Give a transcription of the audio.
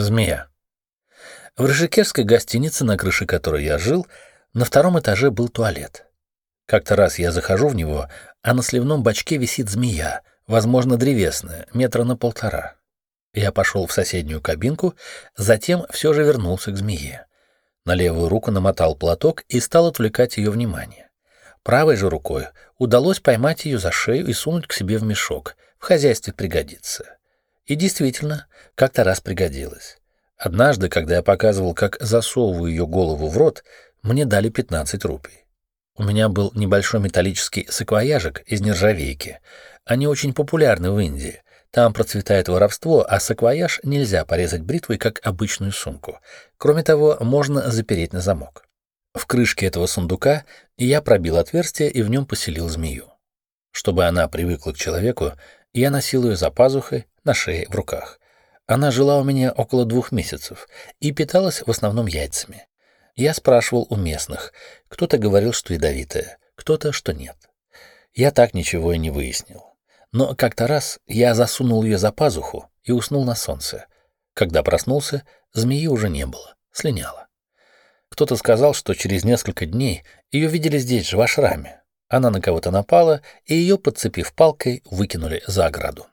Змея. В Рыжикерской гостинице, на крыше которой я жил, на втором этаже был туалет. Как-то раз я захожу в него, а на сливном бачке висит змея, возможно, древесная, метра на полтора. Я пошел в соседнюю кабинку, затем все же вернулся к змее. На левую руку намотал платок и стал отвлекать ее внимание. Правой же рукой удалось поймать ее за шею и сунуть к себе в мешок. В хозяйстве пригодится. И действительно, как-то раз пригодилось. Однажды, когда я показывал, как засовываю ее голову в рот, мне дали 15 рупий. У меня был небольшой металлический саквояжик из нержавейки. Они очень популярны в Индии. Там процветает воровство, а саквояж нельзя порезать бритвой, как обычную сумку. Кроме того, можно запереть на замок. В крышке этого сундука я пробил отверстие и в нем поселил змею. Чтобы она привыкла к человеку, я носил ее за пазухой, на шее, в руках. Она жила у меня около двух месяцев и питалась в основном яйцами. Я спрашивал у местных. Кто-то говорил, что ядовитая, кто-то, что нет. Я так ничего и не выяснил. Но как-то раз я засунул ее за пазуху и уснул на солнце. Когда проснулся, змеи уже не было, слиняла. Кто-то сказал, что через несколько дней ее видели здесь же, в ашраме. Она на кого-то напала, и ее, подцепив палкой, выкинули за ограду.